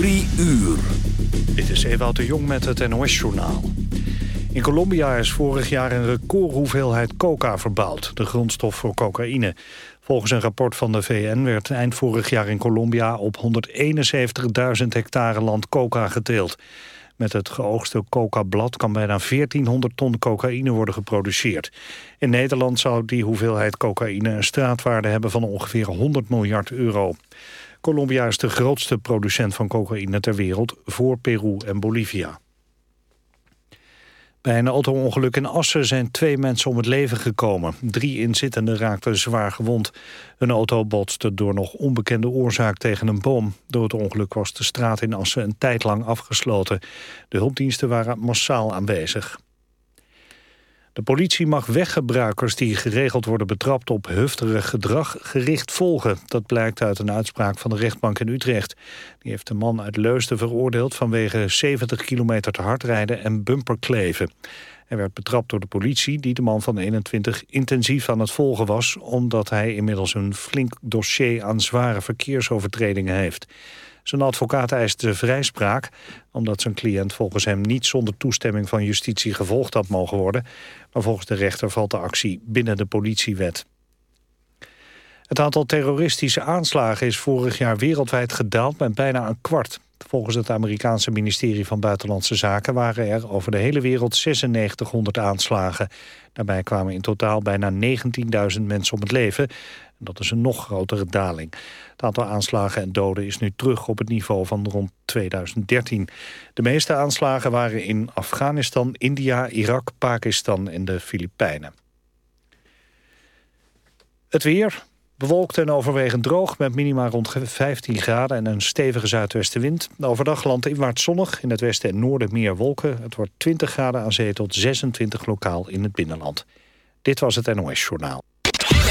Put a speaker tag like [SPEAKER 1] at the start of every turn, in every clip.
[SPEAKER 1] Drie uur.
[SPEAKER 2] Dit is Ewout de Jong met het NOS-journaal. In Colombia is vorig jaar een recordhoeveelheid coca verbouwd, de grondstof voor cocaïne. Volgens een rapport van de VN werd eind vorig jaar in Colombia op 171.000 hectare land coca geteeld. Met het geoogste coca-blad kan bijna 1400 ton cocaïne worden geproduceerd. In Nederland zou die hoeveelheid cocaïne een straatwaarde hebben van ongeveer 100 miljard euro. Colombia is de grootste producent van cocaïne ter wereld voor Peru en Bolivia. Bij een auto-ongeluk in Assen zijn twee mensen om het leven gekomen. Drie inzittenden raakten zwaar gewond. Een auto botste door nog onbekende oorzaak tegen een boom. Door het ongeluk was de straat in Assen een tijd lang afgesloten. De hulpdiensten waren massaal aanwezig. De politie mag weggebruikers die geregeld worden betrapt op hufterig gedrag gericht volgen. Dat blijkt uit een uitspraak van de rechtbank in Utrecht. Die heeft de man uit Leusden veroordeeld vanwege 70 kilometer te hard rijden en bumperkleven. Hij werd betrapt door de politie die de man van 21 intensief aan het volgen was... omdat hij inmiddels een flink dossier aan zware verkeersovertredingen heeft. Zijn advocaat eiste vrijspraak omdat zijn cliënt volgens hem niet zonder toestemming van justitie gevolgd had mogen worden. Maar volgens de rechter valt de actie binnen de politiewet. Het aantal terroristische aanslagen is vorig jaar wereldwijd gedaald met bijna een kwart. Volgens het Amerikaanse ministerie van Buitenlandse Zaken waren er over de hele wereld 9600 aanslagen. Daarbij kwamen in totaal bijna 19.000 mensen om het leven. Dat is een nog grotere daling. Het aantal aanslagen en doden is nu terug op het niveau van rond 2013. De meeste aanslagen waren in Afghanistan, India, Irak, Pakistan en de Filipijnen. Het weer, bewolkt en overwegend droog... met minima rond 15 graden en een stevige zuidwestenwind. Overdag landinwaarts zonnig, in het westen en noorden meer wolken. Het wordt 20 graden aan zee tot 26 lokaal in het binnenland. Dit was het NOS Journaal.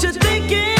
[SPEAKER 3] What you thinking?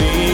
[SPEAKER 4] to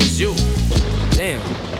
[SPEAKER 4] was you. Damn.